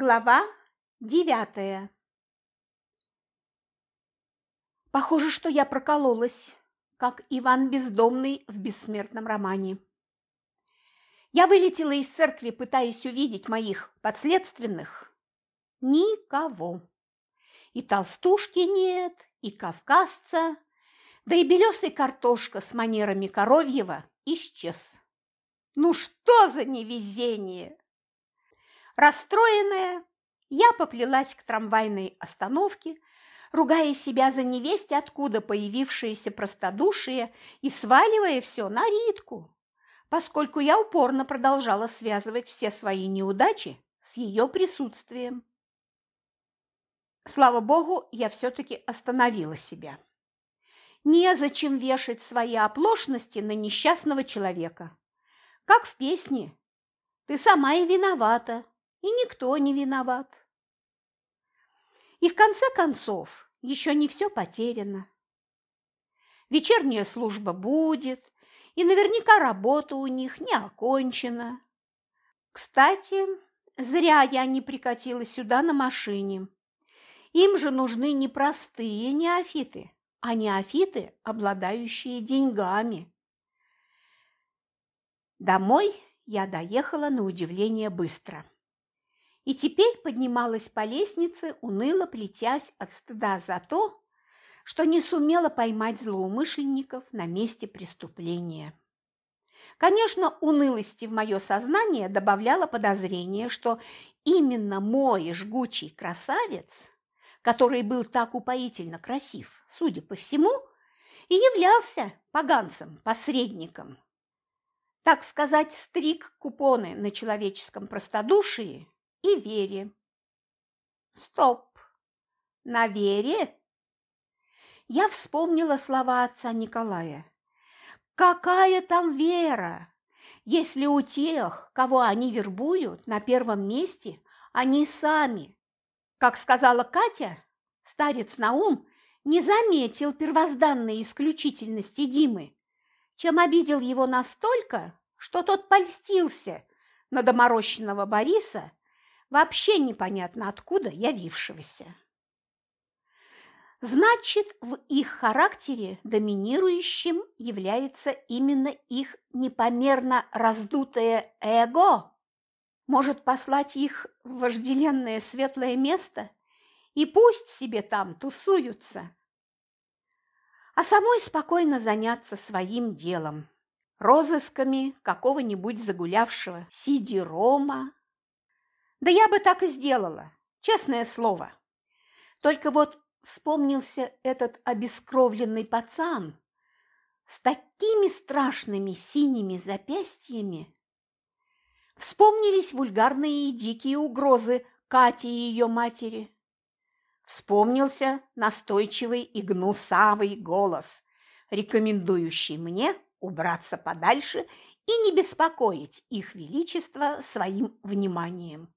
Глава девятая Похоже, что я прокололась, как Иван Бездомный в бессмертном романе. Я вылетела из церкви, пытаясь увидеть моих подследственных. Никого. И толстушки нет, и кавказца, да и белесый картошка с манерами коровьего исчез. Ну что за невезение! Расстроенная, я поплелась к трамвайной остановке, ругая себя за невесть, откуда появившееся простодушие, и сваливая все на Ритку, поскольку я упорно продолжала связывать все свои неудачи с ее присутствием. Слава богу, я все-таки остановила себя. Незачем вешать свои оплошности на несчастного человека. Как в песне «Ты сама и виновата, и никто не виноват. И в конце концов, еще не все потеряно. Вечерняя служба будет, и наверняка работа у них не окончена. Кстати, зря я не прикатила сюда на машине. Им же нужны не простые неофиты, а неофиты, обладающие деньгами. Домой я доехала на удивление быстро и теперь поднималась по лестнице, уныло плетясь от стыда за то, что не сумела поймать злоумышленников на месте преступления. Конечно, унылости в мое сознание добавляло подозрение, что именно мой жгучий красавец, который был так упоительно красив, судя по всему, и являлся поганцем-посредником. Так сказать, стриг купоны на человеческом простодушии и Вере. Стоп! На Вере? Я вспомнила слова отца Николая. Какая там Вера, если у тех, кого они вербуют, на первом месте они сами? Как сказала Катя, старец Наум не заметил первозданной исключительности Димы, чем обидел его настолько, что тот польстился на доморощенного Бориса вообще непонятно откуда явившегося. Значит, в их характере доминирующим является именно их непомерно раздутое эго. Может послать их в вожделенное светлое место и пусть себе там тусуются. А самой спокойно заняться своим делом, розысками какого-нибудь загулявшего сидирома, да я бы так и сделала, честное слово. Только вот вспомнился этот обескровленный пацан с такими страшными синими запястьями. Вспомнились вульгарные и дикие угрозы Кати и ее матери. Вспомнился настойчивый и гнусавый голос, рекомендующий мне убраться подальше и не беспокоить их величество своим вниманием.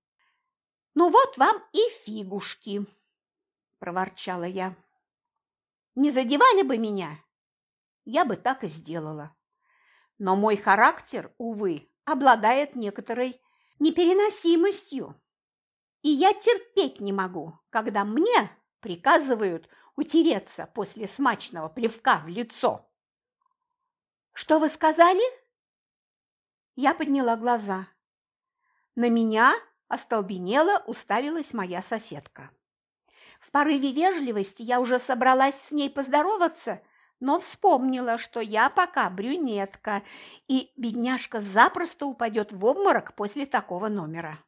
«Ну вот вам и фигушки!» – проворчала я. «Не задевали бы меня, я бы так и сделала. Но мой характер, увы, обладает некоторой непереносимостью. И я терпеть не могу, когда мне приказывают утереться после смачного плевка в лицо. «Что вы сказали?» Я подняла глаза. На меня остолбенела уставилась моя соседка. В порыве вежливости я уже собралась с ней поздороваться, но вспомнила, что я пока брюнетка, и бедняжка запросто упадет в обморок после такого номера.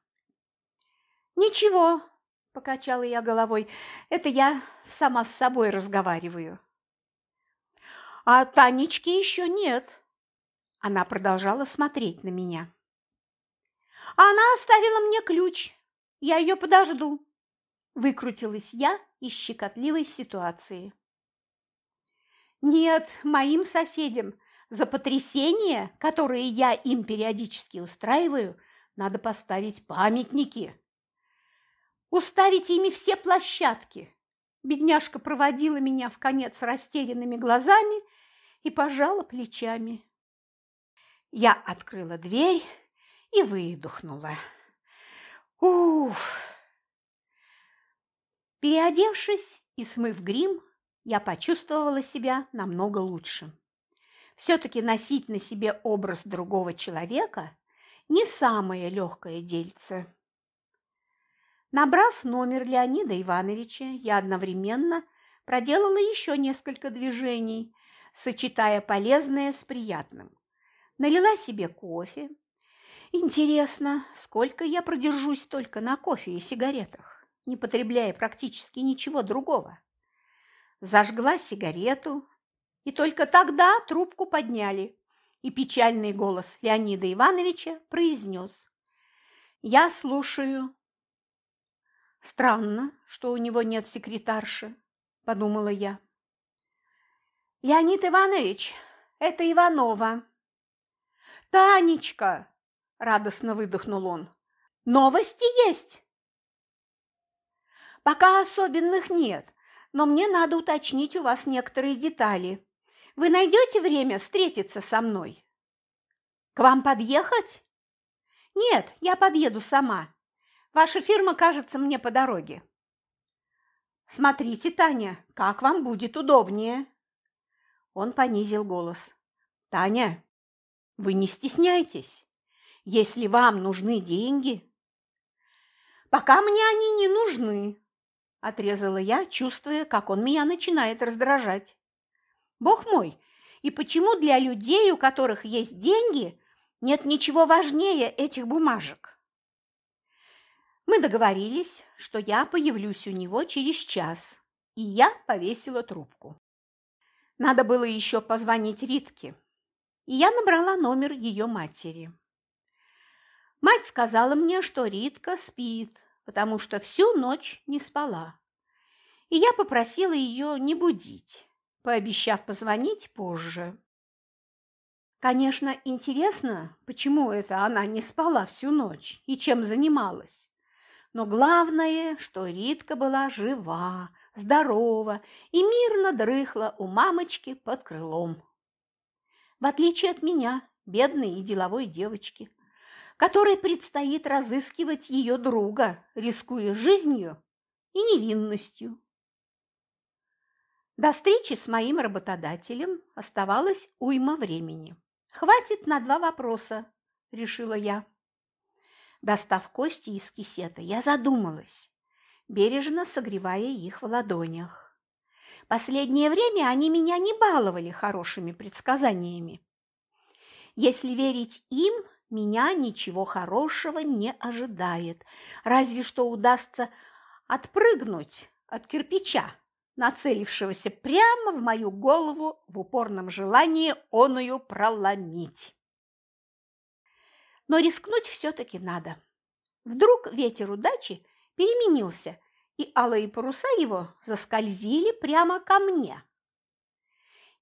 «Ничего», – покачала я головой, – «это я сама с собой разговариваю». «А Танечки еще нет». Она продолжала смотреть на меня. Она оставила мне ключ. Я ее подожду. Выкрутилась я из щекотливой ситуации. Нет, моим соседям за потрясения, которые я им периодически устраиваю, надо поставить памятники. Уставить ими все площадки. Бедняжка проводила меня в конец растерянными глазами и пожала плечами. Я открыла дверь и выдохнула. Уф, Переодевшись и смыв грим, я почувствовала себя намного лучше. Все-таки носить на себе образ другого человека – не самое легкое дельце. Набрав номер Леонида Ивановича, я одновременно проделала еще несколько движений, сочетая полезное с приятным. Налила себе кофе. Интересно, сколько я продержусь только на кофе и сигаретах, не потребляя практически ничего другого. Зажгла сигарету, и только тогда трубку подняли, и печальный голос Леонида Ивановича произнес «Я слушаю». Странно, что у него нет секретарши, подумала я. Леонид Иванович, это Иванова. Танечка, радостно выдохнул он. Новости есть? Пока особенных нет, но мне надо уточнить у вас некоторые детали. Вы найдете время встретиться со мной? К вам подъехать? Нет, я подъеду сама. Ваша фирма кажется мне по дороге. Смотрите, Таня, как вам будет удобнее. Он понизил голос. Таня, вы не стесняйтесь. Если вам нужны деньги... Пока мне они не нужны, отрезала я, чувствуя, как он меня начинает раздражать. Бог мой, и почему для людей, у которых есть деньги, нет ничего важнее этих бумажек? Мы договорились, что я появлюсь у него через час, и я повесила трубку. Надо было еще позвонить Ритке, и я набрала номер ее матери. Мать сказала мне, что Ритка спит, потому что всю ночь не спала, и я попросила ее не будить, пообещав позвонить позже. Конечно, интересно, почему это она не спала всю ночь и чем занималась. Но главное, что Ритка была жива, здорова и мирно дрыхла у мамочки под крылом. В отличие от меня, бедной и деловой девочки, которой предстоит разыскивать ее друга, рискуя жизнью и невинностью. До встречи с моим работодателем оставалось уйма времени. Хватит на два вопроса, решила я. Достав кости из кисета, я задумалась, бережно согревая их в ладонях. Последнее время они меня не баловали хорошими предсказаниями. Если верить им, меня ничего хорошего не ожидает, разве что удастся отпрыгнуть от кирпича, нацелившегося прямо в мою голову в упорном желании оную проломить но рискнуть все-таки надо. Вдруг ветер удачи переменился, и алые паруса его заскользили прямо ко мне.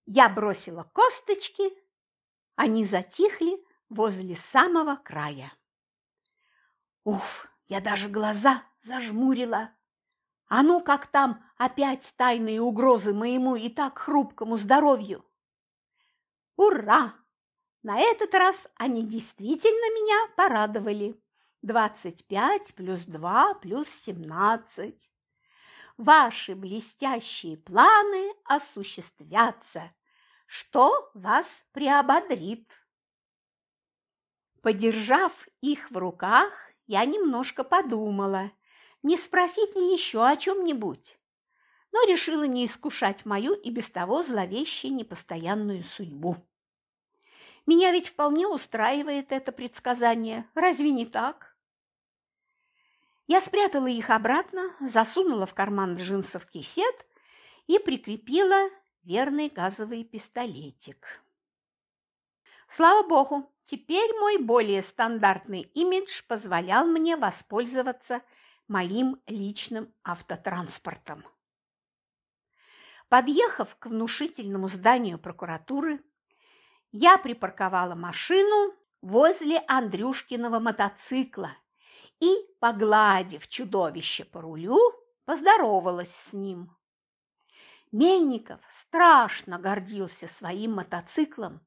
Я бросила косточки, они затихли возле самого края. Уф, я даже глаза зажмурила. А ну, как там опять тайные угрозы моему и так хрупкому здоровью? Ура! На этот раз они действительно меня порадовали. 25 плюс 2 плюс 17. Ваши блестящие планы осуществятся, что вас приободрит. Подержав их в руках, я немножко подумала, не спросить ли еще о чем-нибудь, но решила не искушать мою и без того зловещую непостоянную судьбу. Меня ведь вполне устраивает это предсказание. Разве не так? Я спрятала их обратно, засунула в карман джинсов кисет и прикрепила верный газовый пистолетик. Слава богу, теперь мой более стандартный имидж позволял мне воспользоваться моим личным автотранспортом. Подъехав к внушительному зданию прокуратуры, я припарковала машину возле Андрюшкиного мотоцикла и, погладив чудовище по рулю, поздоровалась с ним. Мельников страшно гордился своим мотоциклом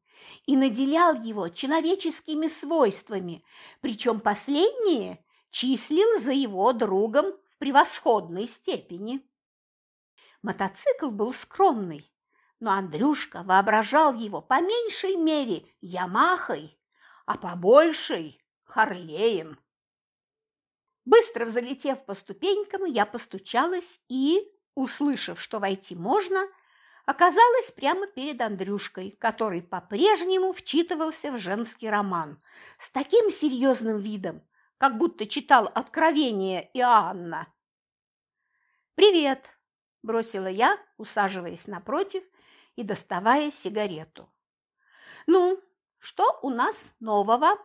и наделял его человеческими свойствами, причем последние числил за его другом в превосходной степени. Мотоцикл был скромный, но Андрюшка воображал его по меньшей мере Ямахой, а по большей – Харлеем. Быстро взлетев по ступенькам, я постучалась и, услышав, что войти можно, оказалась прямо перед Андрюшкой, который по-прежнему вчитывался в женский роман с таким серьезным видом, как будто читал «Откровение Иоанна». «Привет!» – бросила я, усаживаясь напротив и доставая сигарету. «Ну, что у нас нового?»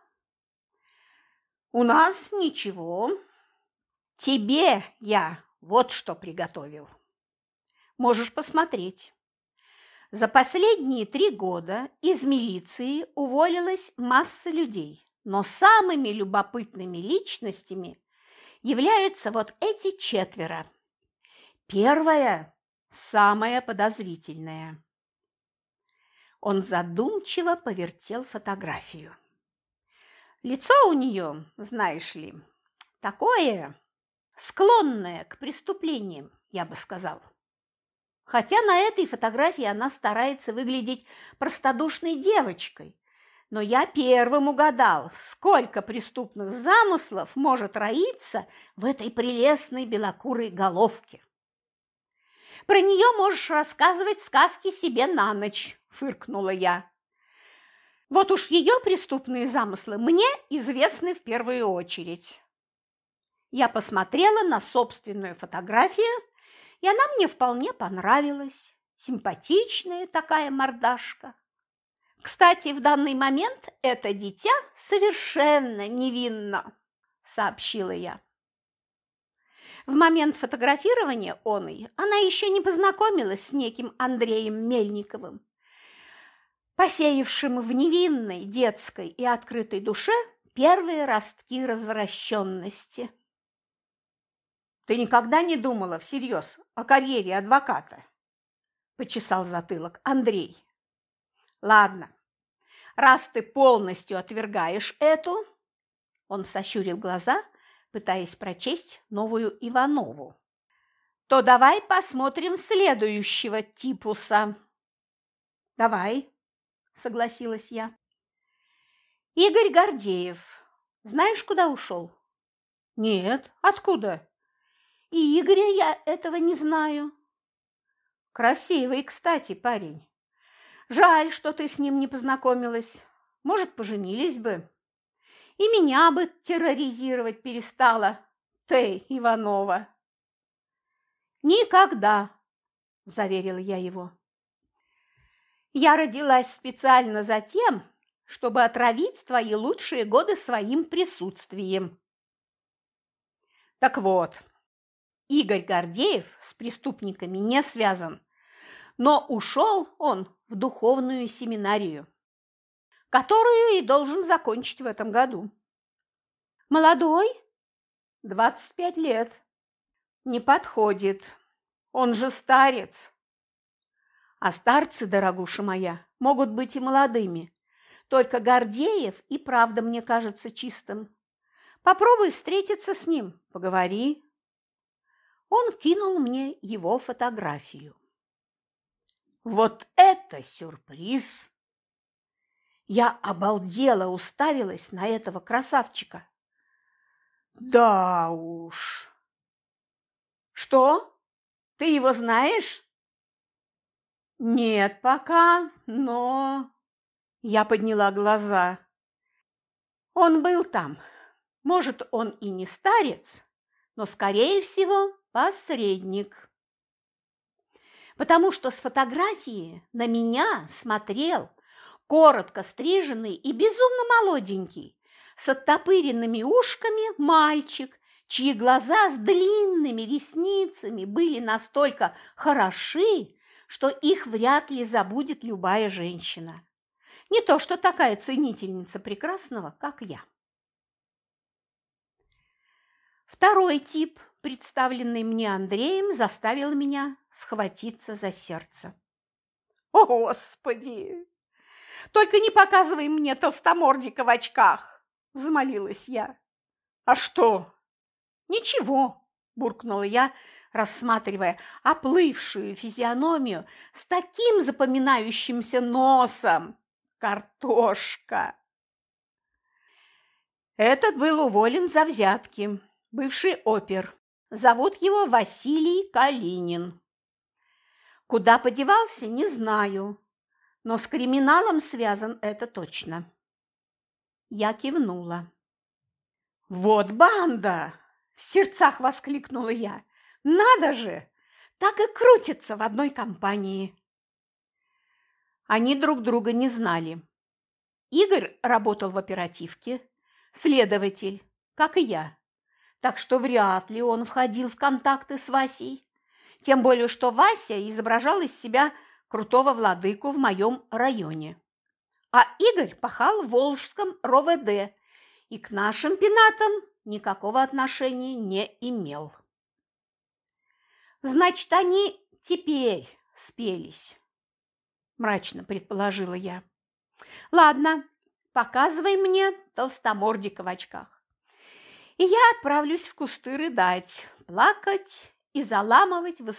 «У нас ничего. Тебе я вот что приготовил. Можешь посмотреть». За последние три года из милиции уволилась масса людей, но самыми любопытными личностями являются вот эти четверо. Первая – самая подозрительная. Он задумчиво повертел фотографию. Лицо у нее, знаешь ли, такое склонное к преступлениям, я бы сказал. Хотя на этой фотографии она старается выглядеть простодушной девочкой. Но я первым угадал, сколько преступных замыслов может роиться в этой прелестной белокурой головке. Про нее можешь рассказывать сказки себе на ночь, фыркнула я. Вот уж ее преступные замыслы мне известны в первую очередь. Я посмотрела на собственную фотографию и она мне вполне понравилась. Симпатичная такая мордашка. Кстати, в данный момент это дитя совершенно невинно, сообщила я. В момент фотографирования оной она еще не познакомилась с неким Андреем Мельниковым, посеявшим в невинной детской и открытой душе первые ростки развращенности. Ты никогда не думала всерьез о карьере адвоката? Почесал затылок Андрей. Ладно, раз ты полностью отвергаешь эту, он сощурил глаза, пытаясь прочесть новую Иванову, то давай посмотрим следующего типуса. Давай, согласилась я. Игорь Гордеев. Знаешь, куда ушел? Нет, откуда? И Игоря я этого не знаю. Красивый, кстати, парень. Жаль, что ты с ним не познакомилась. Может, поженились бы. И меня бы терроризировать перестала, ты, Иванова. Никогда, заверила я его. Я родилась специально за тем, чтобы отравить твои лучшие годы своим присутствием. Так вот, Игорь Гордеев с преступниками не связан, но ушел он в духовную семинарию, которую и должен закончить в этом году. Молодой? 25 лет. Не подходит. Он же старец. А старцы, дорогуша моя, могут быть и молодыми. Только Гордеев и правда мне кажется чистым. Попробуй встретиться с ним, поговори, он кинул мне его фотографию. Вот это сюрприз! Я обалдела уставилась на этого красавчика. Да уж. Что? Ты его знаешь? Нет пока, но... Я подняла глаза. Он был там. Может, он и не старец, но, скорее всего, посредник. Потому что с фотографии на меня смотрел коротко стриженный и безумно молоденький, с оттопыренными ушками мальчик, чьи глаза с длинными ресницами были настолько хороши, что их вряд ли забудет любая женщина. Не то что такая ценительница прекрасного, как я. Второй тип представленный мне Андреем, заставил меня схватиться за сердце. «О, Господи! Только не показывай мне толстомордика в очках!» – взмолилась я. «А что?» «Ничего, буркнула я, рассматривая оплывшую физиономию с таким запоминающимся носом. Картошка! Этот был уволен за взятки, бывший опер. Зовут его Василий Калинин. Куда подевался, не знаю, но с криминалом связан это точно. Я кивнула. «Вот банда!» – в сердцах воскликнула я. «Надо же! Так и крутится в одной компании!» Они друг друга не знали. Игорь работал в оперативке, следователь, как и я так что вряд ли он входил в контакты с Васей. Тем более, что Вася изображал из себя крутого владыку в моем районе. А Игорь пахал в Волжском РОВД и к нашим пенатам никакого отношения не имел. Значит, они теперь спелись, мрачно предположила я. Ладно, показывай мне толстомордика в очках и я отправлюсь в кусты рыдать, плакать и заламывать в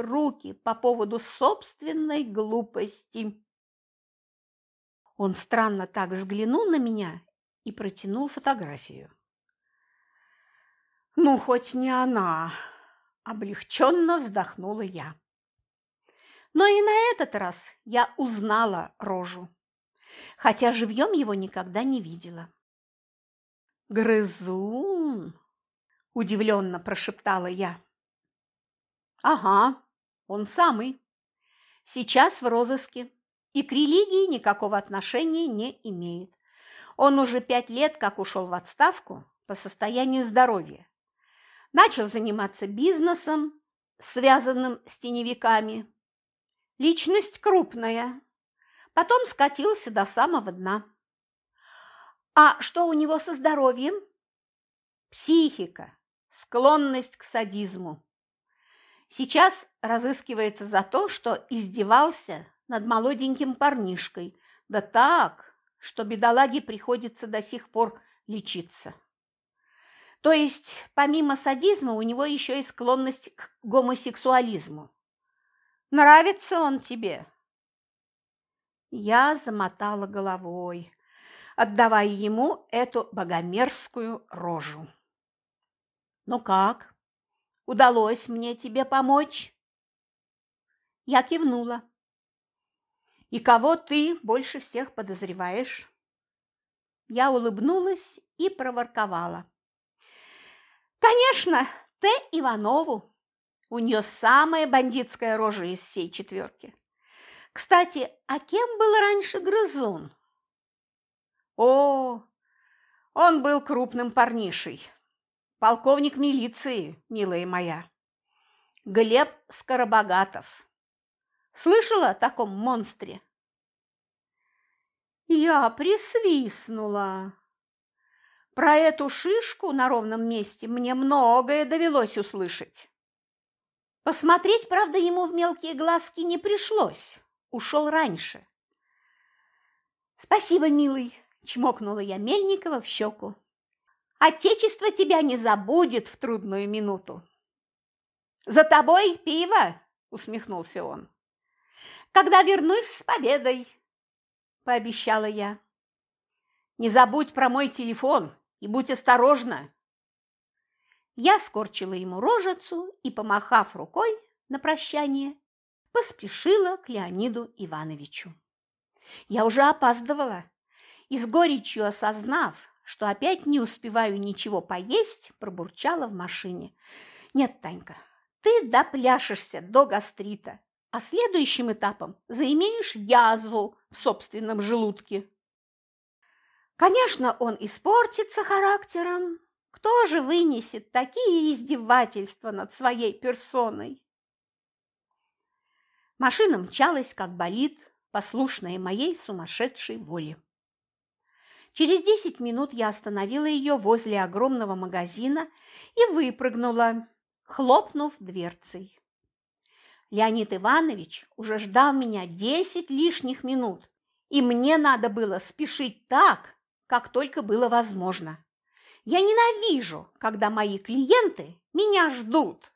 руки по поводу собственной глупости. Он странно так взглянул на меня и протянул фотографию. «Ну, хоть не она!» – облегченно вздохнула я. Но и на этот раз я узнала рожу, хотя живьем его никогда не видела. «Грызун!» – удивленно прошептала я. «Ага, он самый. Сейчас в розыске и к религии никакого отношения не имеет. Он уже пять лет как ушел в отставку по состоянию здоровья. Начал заниматься бизнесом, связанным с теневиками. Личность крупная. Потом скатился до самого дна. А что у него со здоровьем? Психика, склонность к садизму. Сейчас разыскивается за то, что издевался над молоденьким парнишкой, да так, что бедолаге приходится до сих пор лечиться. То есть, помимо садизма, у него еще и склонность к гомосексуализму. Нравится он тебе? Я замотала головой отдавая ему эту богомерзкую рожу. «Ну как? Удалось мне тебе помочь?» Я кивнула. «И кого ты больше всех подозреваешь?» Я улыбнулась и проворковала. «Конечно, Т. Иванову. У нее самая бандитская рожа из всей четверки. Кстати, а кем был раньше грызун?» О, он был крупным парнишей. Полковник милиции, милая моя. Глеб Скоробогатов. Слышала о таком монстре? Я присвистнула. Про эту шишку на ровном месте мне многое довелось услышать. Посмотреть, правда, ему в мелкие глазки не пришлось. Ушел раньше. Спасибо, милый, Чмокнула я Мельникова в щеку. Отечество тебя не забудет в трудную минуту. За тобой пиво, усмехнулся он. Когда вернусь с победой, пообещала я. Не забудь про мой телефон и будь осторожна. Я скорчила ему рожицу и, помахав рукой на прощание, поспешила к Леониду Ивановичу. Я уже опаздывала и с горечью осознав, что опять не успеваю ничего поесть, пробурчала в машине. «Нет, Танька, ты допляшешься до гастрита, а следующим этапом заимеешь язву в собственном желудке». Конечно, он испортится характером. Кто же вынесет такие издевательства над своей персоной? Машина мчалась, как болит, послушная моей сумасшедшей воле. Через десять минут я остановила ее возле огромного магазина и выпрыгнула, хлопнув дверцей. Леонид Иванович уже ждал меня десять лишних минут, и мне надо было спешить так, как только было возможно. Я ненавижу, когда мои клиенты меня ждут.